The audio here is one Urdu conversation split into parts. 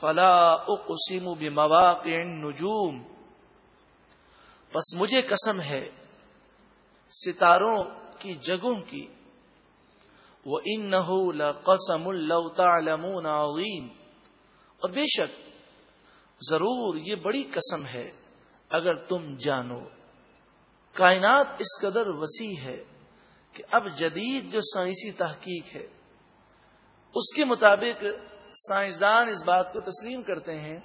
فلا اقسم بمواقع النجوم۔ بس مجھے قسم ہے ستاروں کی جگہوں کی۔ وہ ان نہ قسم اللہ عظیم اور بے شک ضرور یہ بڑی قسم ہے اگر تم جانو۔ کائنات اس قدر وسیع ہے کہ اب جدید جو سائنسی تحقیق ہے، اس کے مطابق سائنسدان اس بات کو تسلیم کرتے ہیں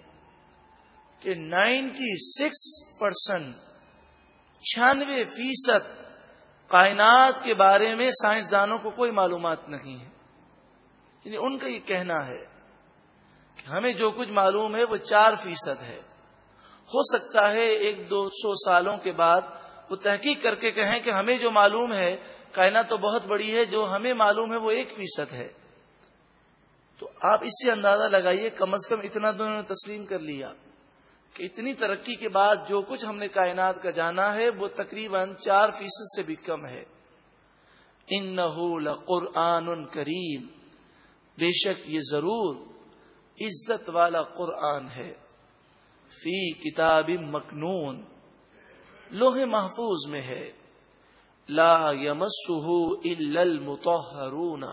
کہ نائنٹی سکس پرسینٹ چھیانوے فیصد کائنات کے بارے میں سائنسدانوں کو کوئی معلومات نہیں ہے۔ یعنی ان کا یہ کہنا ہے کہ ہمیں جو کچھ معلوم ہے وہ چار فیصد ہے۔ ہو سکتا ہے ایک دو سو سالوں کے بعد وہ تحقیق کر کے کہیں کہ ہمیں جو معلوم ہے، کائنات تو بہت بڑی ہے، جو ہمیں معلوم ہے وہ ایک فیصد ہے۔ تو آپ اس سے اندازہ لگائیے کم از کم اتنا تو انہوں نے تسلیم کر لیا کہ اتنی ترقی کے بعد جو کچھ ہم نے کائنات کا جانا ہے وہ تقریباً چار فیصد سے بھی کم ہے۔ ان قرآن کریم۔ بے شک یہ ضرور عزت والا قرآن ہے۔ فی کتاب مکنون۔ لوہ محفوظ میں ہے۔ لا یمسہ الا المطہرون۔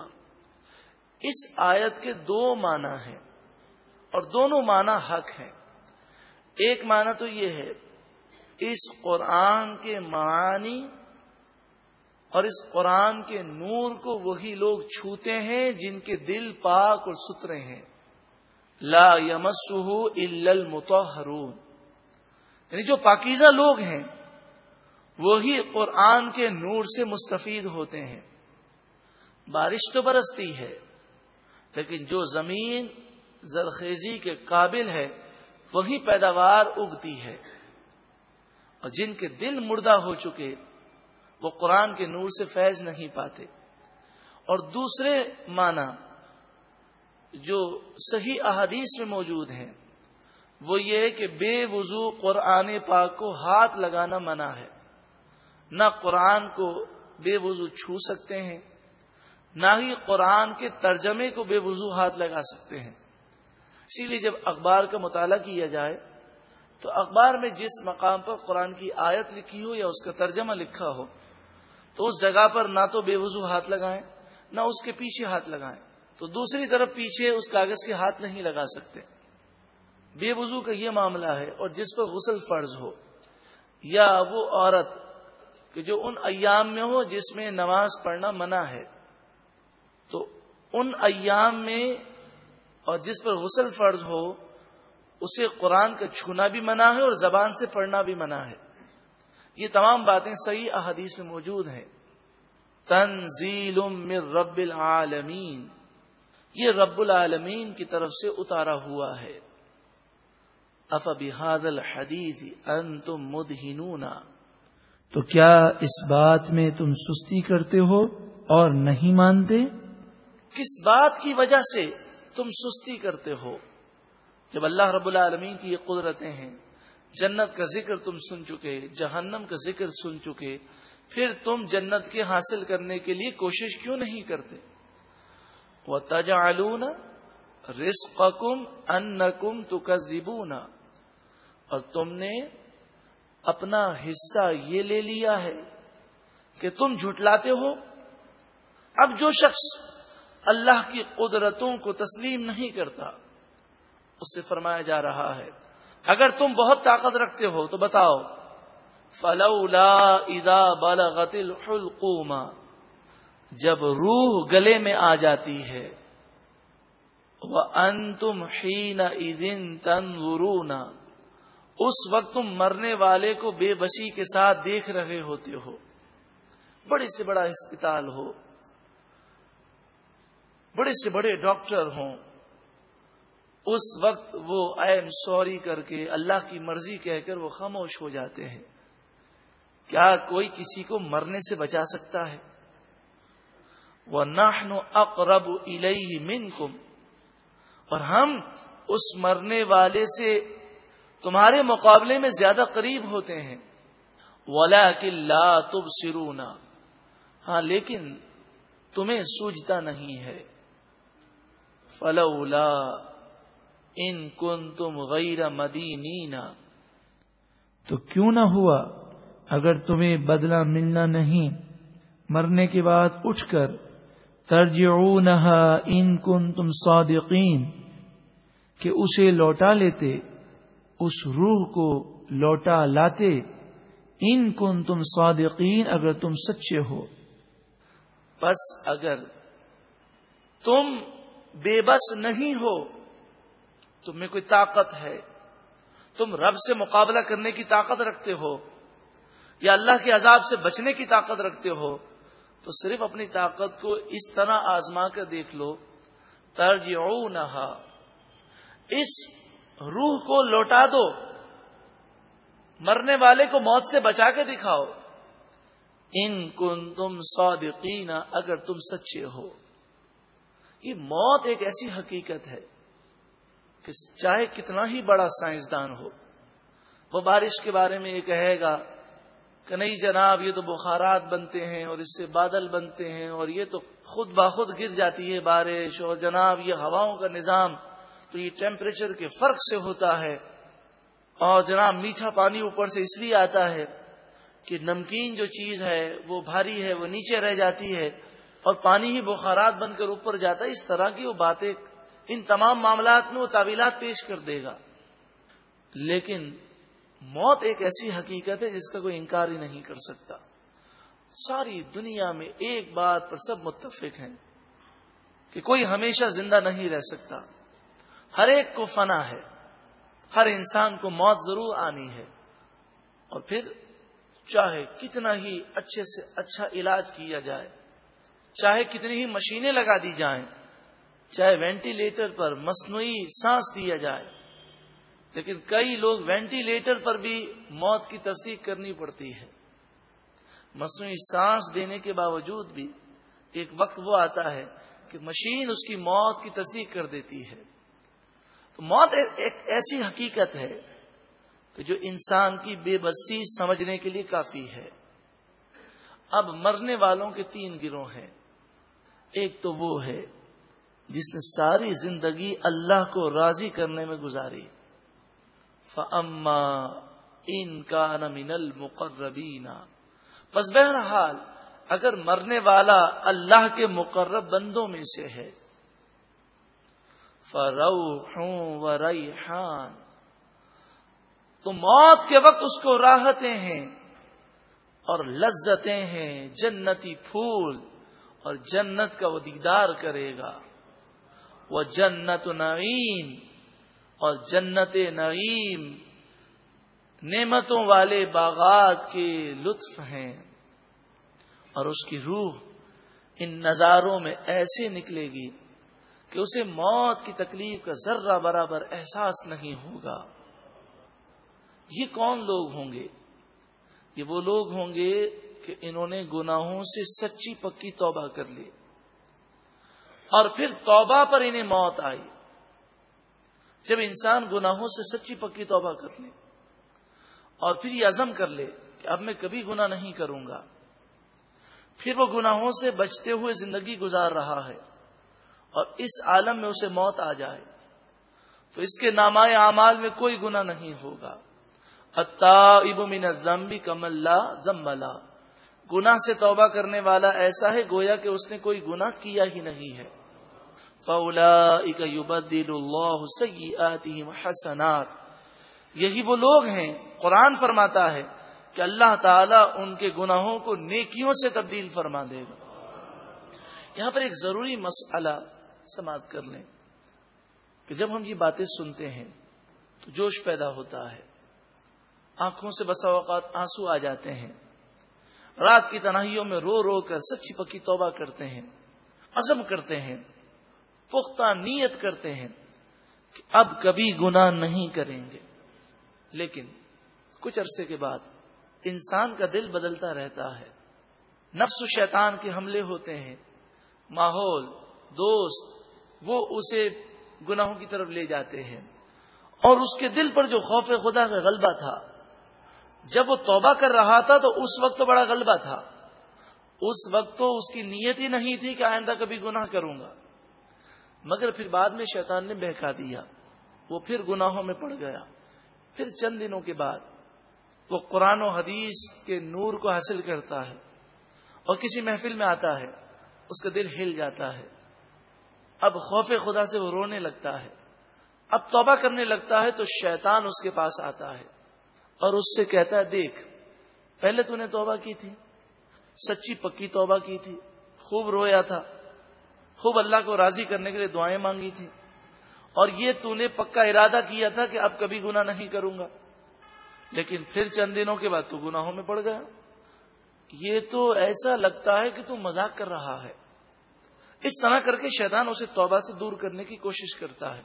اس آیت کے دو معنی ہیں اور دونوں معنی حق ہیں۔ ایک معنی تو یہ ہے، اس قرآن کے معانی اور اس قرآن کے نور کو وہی لوگ چھوتے ہیں جن کے دل پاک اور سترے ہیں۔ لا یمسہ الا المطہرون۔ یعنی جو پاکیزہ لوگ ہیں، وہی قرآن کے نور سے مستفید ہوتے ہیں۔ بارش تو برستی ہے۔ لیکن جو زمین زرخیزی کے قابل ہے، وہی پیداوار اگتی ہے۔ اور جن کے دل مردہ ہو چکے، وہ قرآن کے نور سے فیض نہیں پاتے۔ اور دوسرے معنی جو صحیح احادیث میں موجود ہیں، وہ یہ کہ بے وضو قرآن پاک کو ہاتھ لگانا منع ہے۔ نہ قرآن کو بے وضو چھو سکتے ہیں نہ ہی قرآن کے ترجمے کو بے وضو ہاتھ لگا سکتے ہیں۔ اسی لیے جب اخبار کا مطالعہ کیا جائے، تو اخبار میں جس مقام پر قرآن کی آیت لکھی ہو یا اس کا ترجمہ لکھا ہو، تو اس جگہ پر نہ تو بے وضو ہاتھ لگائیں، نہ اس کے پیچھے ہاتھ لگائیں۔ تو دوسری طرف پیچھے اس کاغذ کے ہاتھ نہیں لگا سکتے۔ بے وضو کا یہ معاملہ ہے، اور جس پر غسل فرض ہو، یا وہ عورت کہ جو ان ایام میں ہو جس میں نماز پڑھنا منع ہے تو ان ایام میں اور جس پر غسل فرض ہو، اسے قرآن کا چھونا بھی منع ہے اور زبان سے پڑھنا بھی منع ہے۔ یہ تمام باتیں صحیح احادیث میں موجود ہیں۔ تنزیل من رب العالمین۔ یہ رب العالمین کی طرف سے اتارا ہوا ہے۔ اف بحاد الحدیث ان تم تو کیا اس بات میں تم سستی کرتے ہو اور نہیں مانتے؟ کس بات کی وجہ سے تم سستی کرتے ہو؟ جب اللہ رب العالمین کی یہ قدرتیں ہیں، جنت کا ذکر تم سن چکے، جہنم کا ذکر سن چکے، پھر تم جنت کے حاصل کرنے کے لیے کوشش کیوں نہیں کرتے؟ وہ تجا رسق کم ان کم تو اور تم نے اپنا حصہ یہ لے لیا ہے کہ تم جھٹلاتے ہو۔ اب جو شخص اللہ کی قدرتوں کو تسلیم نہیں کرتا، اس سے فرمایا جا رہا ہے، اگر تم بہت طاقت رکھتے ہو تو بتاؤ، فلولا ادا بالغتل الحلقوما جب روح گلے میں آ جاتی ہے وہ ان تم ہی تن اس وقت تم مرنے والے کو بے بسی کے ساتھ دیکھ رہے ہوتے ہو۔ بڑے سے بڑا اسپتال ہو۔ بڑے سے بڑے ڈاکٹر ہوں۔ اس وقت وہ آئی ایم سوری کر کے اللہ کی مرضی کہہ کر وہ خاموش ہو جاتے ہیں۔ کیا کوئی کسی کو مرنے سے بچا سکتا ہے؟ وہ ناہن اقرب من اور ہم اس مرنے والے سے تمہارے مقابلے میں زیادہ قریب ہوتے ہیں۔ ولا لا تب سرونا ہاں لیکن تمہیں سوجتا نہیں ہے۔ فلولا ان کن تم غیر مدینینا تو کیوں نہ ہوا اگر تمہیں بدلہ ملنا نہیں؟ مرنے کے بعد اٹھ کر ترجعونها ان کن تم صادقین کہ اسے لوٹا لیتے اس روح کو لوٹا لاتے۔ ان کن تم صادقین اگر تم سچے ہو۔ بس اگر تم بے بس نہیں ہو، تم میں کوئی طاقت ہے۔ تم رب سے مقابلہ کرنے کی طاقت رکھتے ہو یا اللہ کے عذاب سے بچنے کی طاقت رکھتے ہو، تو صرف اپنی طاقت کو اس طرح آزما کر دیکھ لو۔ ترج اس روح کو لوٹا دو۔ مرنے والے کو موت سے بچا کے دکھاؤ۔ ان کن تم اگر تم سچے ہو۔ یہ موت ایک ایسی حقیقت ہے کہ چاہے کتنا ہی بڑا سائنسدان ہو، وہ بارش کے بارے میں یہ کہے گا کہ نہیں جناب، یہ تو بخارات بنتے ہیں اور اس سے بادل بنتے ہیں اور یہ تو خود باخود گر جاتی ہے بارش اور جناب، یہ ہواؤں کا نظام تو یہ ٹیمپریچر کے فرق سے ہوتا ہے اور جناب، میٹھا پانی اوپر سے اس لیے آتا ہے کہ نمکین جو چیز ہے وہ بھاری ہے، وہ نیچے رہ جاتی ہے اور پانی ہی بخارات بن کر اوپر جاتا ہے، اس طرح کی وہ باتیں ان تمام معاملات میں وہ تعویلات پیش کر دے گا۔ لیکن موت ایک ایسی حقیقت ہے جس کا کوئی انکار ہی نہیں کر سکتا۔ ساری دنیا میں ایک بات پر سب متفق ہیں کہ کوئی ہمیشہ زندہ نہیں رہ سکتا۔ ہر ایک کو فنا ہے۔ ہر انسان کو موت ضرور آنی ہے۔ اور پھر چاہے کتنا ہی اچھے سے اچھا علاج کیا جائے چاہے کتنی ہی مشینیں لگا دی جائیں، چاہے وینٹیلیٹر پر مصنوعی سانس دیا جائے، لیکن کئی لوگ وینٹیلیٹر پر بھی موت کی تصدیق کرنی پڑتی ہے۔ مصنوعی سانس دینے کے باوجود بھی ایک وقت وہ آتا ہے کہ مشین اس کی موت کی تصدیق کر دیتی ہے۔ تو موت ایک ایسی حقیقت ہے کہ جو انسان کی بے بسی سمجھنے کے لیے کافی ہے۔ اب مرنے والوں کے تین گروہ ہیں۔ ایک تو وہ ہے جس نے ساری زندگی اللہ کو راضی کرنے میں گزاری۔ فما ان کا نمین المقربین بس بہرحال اگر مرنے والا اللہ کے مقرب بندوں میں سے ہے۔ فرو و ریحان تو موت کے وقت اس کو راحتیں ہیں اور لذتیں ہیں، جنتی پھول۔ اور جنت کا وہ دیدار کرے گا۔ وہ جنت نعیم، اور جنت نعیم نعمتوں والے باغات کے لطف ہیں۔ اور اس کی روح ان نظاروں میں ایسے نکلے گی کہ اسے موت کی تکلیف کا ذرہ برابر احساس نہیں ہوگا۔ یہ کون لوگ ہوں گے؟ یہ وہ لوگ ہوں گے کہ انہوں نے گناہوں سے سچی پکی توبہ کر لی۔ اور پھر توبہ پر انہیں موت آئی۔ جب انسان گناہوں سے سچی پکی توبہ کر لے اور پھر یہ عزم کر لے کہ اب میں کبھی گنا نہیں کروں گا۔ پھر وہ گناہوں سے بچتے ہوئے زندگی گزار رہا ہے اور اس عالم میں اسے موت آ جائے۔ تو اس کے نامائے اعمال میں کوئی گنا نہیں ہوگا۔ اب من زمبی کم اللہ زم گنا سے توبہ کرنے والا ایسا ہے گویا کہ اس نے کوئی گنا کیا ہی نہیں ہے۔ فولا حسنات۔ یہی وہ لوگ ہیں، قرآن فرماتا ہے کہ اللہ تعالیٰ ان کے گناہوں کو نیکیوں سے تبدیل فرما دے گا۔ یہاں پر ایک ضروری مسئلہ سماعت کر لیں کہ جب ہم یہ باتیں سنتے ہیں تو جوش پیدا ہوتا ہے۔ آنکھوں سے بسا اوقات آنسو آ جاتے ہیں۔ رات کی تنہائیوں میں رو رو کر سچی پکی توبہ کرتے ہیں، عزم کرتے ہیں، پختہ نیت کرتے ہیں کہ اب کبھی گناہ نہیں کریں گے۔ لیکن کچھ عرصے کے بعد انسان کا دل بدلتا رہتا ہے۔ نفس و شیطان کے حملے ہوتے ہیں۔ ماحول، دوست، وہ اسے گناہوں کی طرف لے جاتے ہیں۔ اور اس کے دل پر جو خوف خدا کا غلبہ تھا جب وہ توبہ کر رہا تھا تو اس وقت تو بڑا غلبہ تھا۔ اس وقت تو اس کی نیت ہی نہیں تھی کہ آئندہ کبھی گناہ کروں گا۔ مگر پھر بعد میں شیطان نے بہکا دیا۔ وہ پھر گناہوں میں پڑ گیا۔ پھر چند دنوں کے بعد وہ قرآن و حدیث کے نور کو حاصل کرتا ہے اور کسی محفل میں آتا ہے۔ اس کا دل ہل جاتا ہے۔ اب خوف خدا سے وہ رونے لگتا ہے۔ اب توبہ کرنے لگتا ہے تو شیطان اس کے پاس آتا ہے۔ اور اس سے کہتا ہے، دیکھ، پہلے تو نے توبہ کی تھی، سچی پکی توبہ کی تھی، خوب رویا تھا، خوب اللہ کو راضی کرنے کے لیے دعائیں مانگی تھی، اور یہ تو نے پکا ارادہ کیا تھا کہ اب کبھی گنا نہیں کروں گا، لیکن پھر چند دنوں کے بعد تو گناہوں میں پڑ گیا، یہ تو ایسا لگتا ہے کہ تو مذاق کر رہا ہے، اس طرح کر کے شیطان اسے توبہ سے دور کرنے کی کوشش کرتا ہے،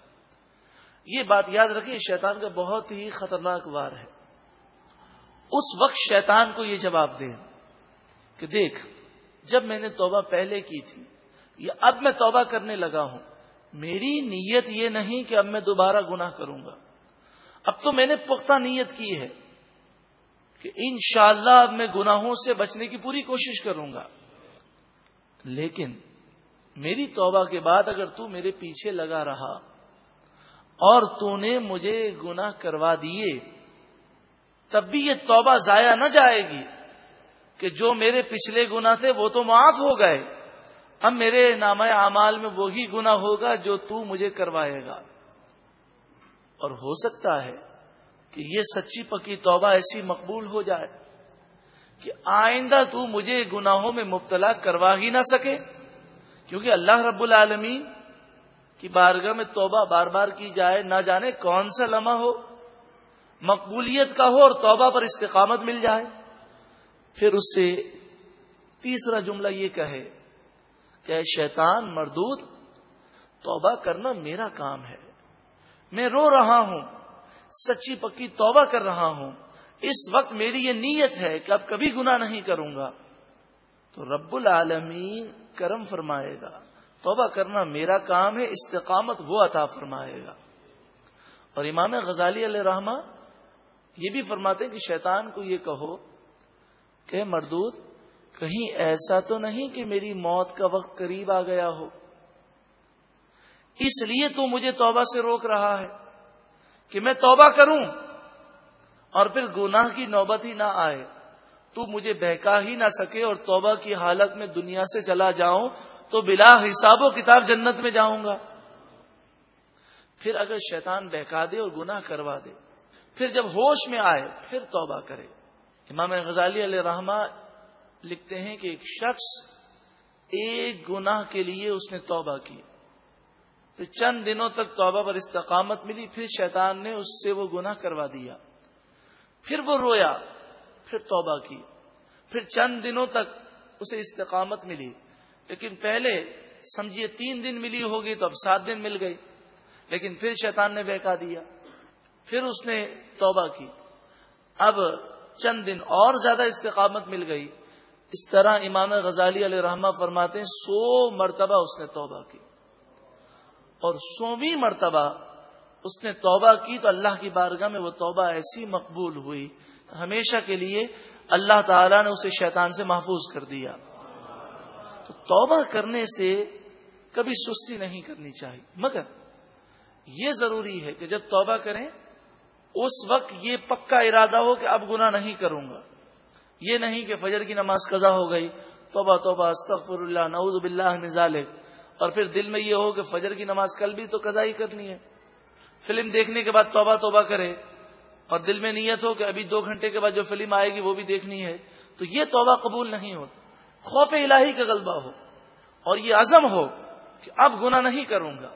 یہ بات یاد رکھیں شیطان کا بہت ہی خطرناک وار ہے اس وقت شیطان کو یہ جواب دے کہ دیکھ، جب میں نے توبہ پہلے کی تھی یا اب میں توبہ کرنے لگا ہوں، میری نیت یہ نہیں کہ اب میں دوبارہ گناہ کروں گا۔ اب تو میں نے پختہ نیت کی ہے کہ انشاءاللہ اب میں گناہوں سے بچنے کی پوری کوشش کروں گا۔ لیکن میری توبہ کے بعد اگر تو میرے پیچھے لگا رہا اور تو نے مجھے گناہ کروا دیے تب بھی یہ توبہ ضائع نہ جائے گی کہ جو میرے پچھلے گنا تھے وہ تو معاف ہو گئے۔ اب میرے نام اعمال میں وہی گنا ہوگا جو تو مجھے کروائے گا۔ اور ہو سکتا ہے کہ یہ سچی پکی توبہ ایسی مقبول ہو جائے کہ آئندہ تو مجھے گناہوں میں مبتلا کروا ہی نہ سکے۔ کیونکہ اللہ رب العالمین کی بارگاہ میں توبہ بار بار کی جائے نہ جانے کون سا لمحہ ہو۔ مقبولیت کا ہو اور توبہ پر استقامت مل جائے۔ پھر اس سے تیسرا جملہ یہ کہے کہ شیطان، مردود، توبہ کرنا میرا کام ہے۔ میں رو رہا ہوں، سچی پکی توبہ کر رہا ہوں۔ اس وقت میری یہ نیت ہے کہ اب کبھی گنا نہیں کروں گا۔ تو رب العالمین کرم فرمائے گا۔ توبہ کرنا میرا کام ہے، استقامت وہ عطا فرمائے گا۔ اور امام غزالی علیہ رحمٰ یہ بھی فرماتے کہ شیطان کو یہ کہو کہ مردود، کہیں ایسا تو نہیں کہ میری موت کا وقت قریب آ گیا ہو؟ اس لیے تو مجھے توبہ سے روک رہا ہے کہ میں توبہ کروں اور پھر گناہ کی نوبت ہی نہ آئے۔ تو مجھے بہکا ہی نہ سکے اور توبہ کی حالت میں دنیا سے چلا جاؤں تو بلا حساب و کتاب جنت میں جاؤں گا۔ پھر اگر شیطان بہکا دے اور گناہ کروا دے پھر جب ہوش میں آئے، پھر توبہ کرے۔ امام غزالی علیہ رحمہ لکھتے ہیں کہ ایک شخص ایک گناہ کے لیے اس نے توبہ کی۔ پھر چند دنوں تک توبہ پر استقامت ملی، پھر شیطان نے اس سے وہ گناہ کروا دیا۔ پھر وہ رویا، پھر توبہ کی۔ پھر چند دنوں تک اسے استقامت ملی۔ لیکن پہلے سمجھیے تین دن ملی ہوگی تو اب سات دن مل گئی، لیکن پھر شیطان نے بہکا دیا۔ پھر اس نے توبہ کی۔ اب چند دن اور زیادہ استقامت مل گئی۔ اس طرح امام غزالی علیہ رحمہ فرماتے ہیں، سو مرتبہ اس نے توبہ کی۔ اور سوویں مرتبہ اس نے توبہ کی تو اللہ کی بارگاہ میں وہ توبہ ایسی مقبول ہوئی۔ ہمیشہ کے لیے اللہ تعالی نے اسے شیطان سے محفوظ کر دیا۔ تو توبہ کرنے سے کبھی سستی نہیں کرنی چاہیے۔ مگر یہ ضروری ہے کہ جب توبہ کریں اس وقت یہ پکا ارادہ ہو کہ اب گنا نہیں کروں گا۔ یہ نہیں کہ فجر کی نماز قضا ہو گئی۔ توبہ توبہ استغفر اللہ نعوذ باللہ نظال اور پھر دل میں یہ ہو کہ فجر کی نماز کل بھی تو قضا ہی کرنی ہے۔ فلم دیکھنے کے بعد توبہ توبہ کرے۔ اور دل میں نیت ہو کہ ابھی دو گھنٹے کے بعد جو فلم آئے گی وہ بھی دیکھنی ہے۔ تو یہ توبہ قبول نہیں ہوتا۔ خوف الہی کا غلبہ ہو۔ اور یہ عزم ہو کہ اب گنا نہیں کروں گا۔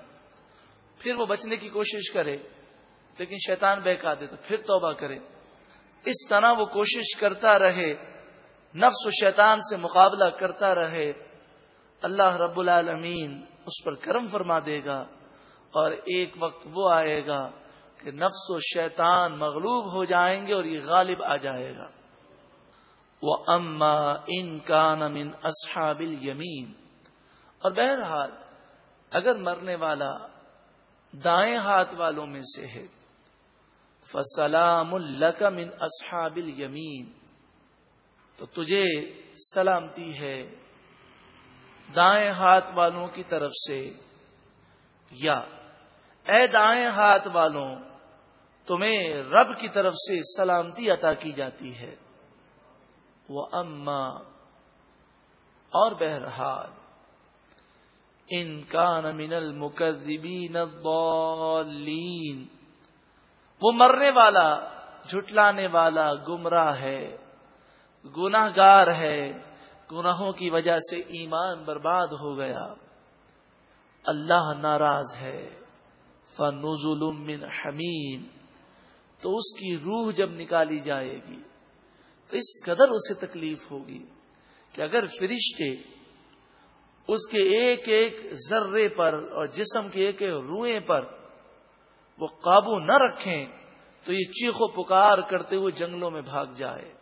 پھر وہ بچنے کی کوشش کرے۔ لیکن شیطان بہکا دے تو پھر توبہ کرے۔ اس طرح وہ کوشش کرتا رہے، نفس و شیطان سے مقابلہ کرتا رہے۔ اللہ رب العالمین اس پر کرم فرما دے گا اور ایک وقت وہ آئے گا کہ نفس و شیطان مغلوب ہو جائیں گے اور یہ غالب آ جائے گا۔ وہ اما ان کا نمن اصحاب یمین اور بہرحال، اگر مرنے والا دائیں ہاتھ والوں میں سے ہے فسلام الکم ان اصحاب یمین تو تجھے سلامتی ہے دائیں ہاتھ والوں کی طرف سے یا اے دائیں ہاتھ والوں، تمہیں رب کی طرف سے سلامتی عطا کی جاتی ہے۔ وہ اما اور بہرحال ان کا نمین المکذبین الضالین وہ مرنے والا، جھٹلانے والا گمراہ ہے گناہ گار ہے، گناہوں کی وجہ سے ایمان برباد ہو گیا۔ اللہ ناراض ہے۔ فنزل من حمیم تو اس کی روح جب نکالی جائے گی، تو اس قدر اسے تکلیف ہوگی کہ اگر فرشتے اس کے ایک ایک ذرے پر اور جسم کے ایک ایک روئے پر وہ قابو نہ رکھیں تو یہ چیخ و پکار کرتے ہوئے جنگلوں میں بھاگ جائے۔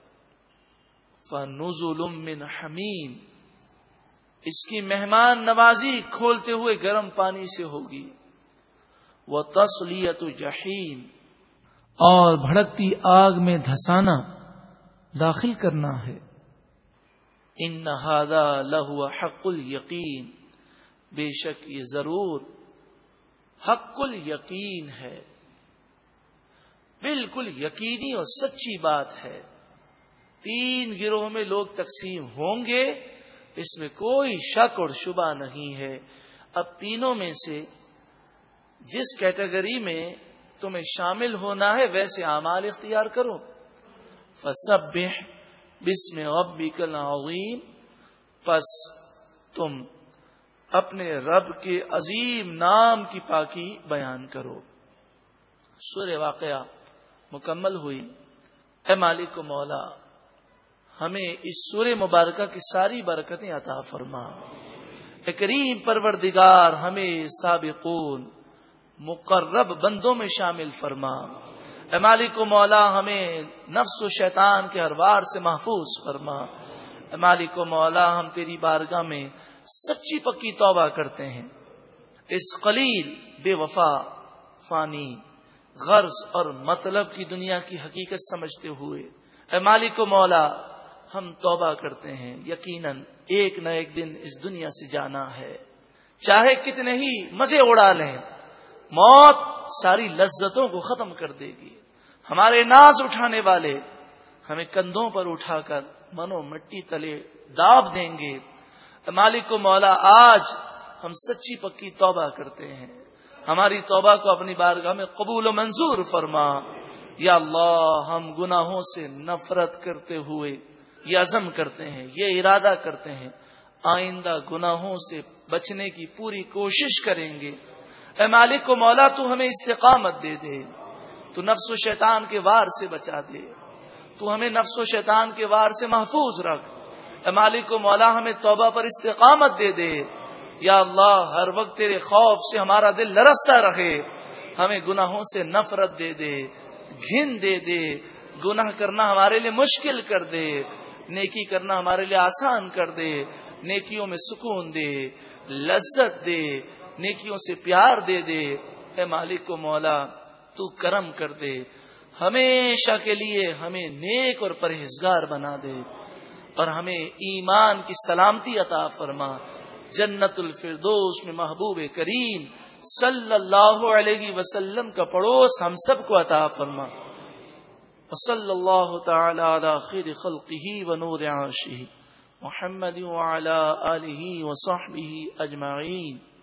فنزل من حمیم اس کی مہمان نوازی کھولتے ہوئے گرم پانی سے ہوگی۔ وہ تسلیت جہیم اور بھڑکتی آگ میں دھسانا داخل کرنا ہے۔ ان نہادا لہو حق ال یقین بے شک یہ ضرور حق ال یقین ہے۔ بالکل یقینی اور سچی بات ہے۔ تین گروہ میں لوگ تقسیم ہوں گے۔ اس میں کوئی شک اور شبہ نہیں ہے۔ اب تینوں میں سے جس کیٹیگری میں تمہیں شامل ہونا ہے، ویسے اعمال اختیار کرو۔ فسب بسم ربک العظیم پس تم اپنے رب کے عظیم نام کی پاکی بیان کرو۔ سور واقعہ مکمل ہوئی۔ اے مالک و مولا، ہمیں اس سور مبارکہ کی ساری برکتیں عطا فرما۔ اے کریم پروردگار، ہمیں سابقون، مقرب بندوں میں شامل فرما۔ اے مالک و مولا، ہمیں نفس و شیطان کے ہر وار سے محفوظ فرما۔ مالک و مولا ہم تیری بارگاہ میں سچی پکی توبہ کرتے ہیں۔ اس قلیل بے وفا فانی غرض اور مطلب کی دنیا کی حقیقت سمجھتے ہوئے اے مالک و مولا، ہم توبہ کرتے ہیں۔ یقیناً ایک نہ ایک دن اس دنیا سے جانا ہے۔ چاہے کتنے ہی مزے اڑا لیں، موت ساری لذتوں کو ختم کر دے گی۔ ہمارے ناز اٹھانے والے ہمیں کندھوں پر اٹھا کر منو مٹی تلے داب دیں گے۔ مالک کو مولا، آج ہم سچی پکی توبہ کرتے ہیں۔ ہماری توبہ کو اپنی بارگاہ میں قبول و منظور فرما۔ یا اللہ، ہم گناہوں سے نفرت کرتے ہوئے یہ عزم کرتے ہیں، یہ ارادہ کرتے ہیں۔ آئندہ گناہوں سے بچنے کی پوری کوشش کریں گے۔ اے مالک کو مولا، تو ہمیں استقامت دے دے۔ تو نفس و شیطان کے وار سے بچا دے۔ تو ہمیں نفس و شیطان کے وار سے محفوظ رکھ۔ اے مالک کو مولا، ہمیں توبہ پر استقامت دے دے۔ یا اللہ، ہر وقت تیرے خوف سے ہمارا دل لرستا رہے۔ ہمیں گناہوں سے نفرت دے دے، گھن دے دے۔ گناہ کرنا ہمارے لیے مشکل کر دے۔ نیکی کرنا ہمارے لیے آسان کر دے۔ نیکیوں میں سکون دے، لذت دے۔ نیکیوں سے پیار دے دے۔ اے مالک کو مولا، تو کرم کر دے۔ ہمیشہ کے لیے ہمیں نیک اور پرہیزگار بنا دے اور ہمیں ایمان کی سلامتی عطا فرما۔ جنت الفردوس میں محبوب کریم صلی اللہ علیہ وسلم کا پڑوس ہم سب کو عطا فرما۔ صلی اللہ تعالی علی خیر خلقہ و نور عاشہ محمد وعلى آلہ وصحبہ اجمعین۔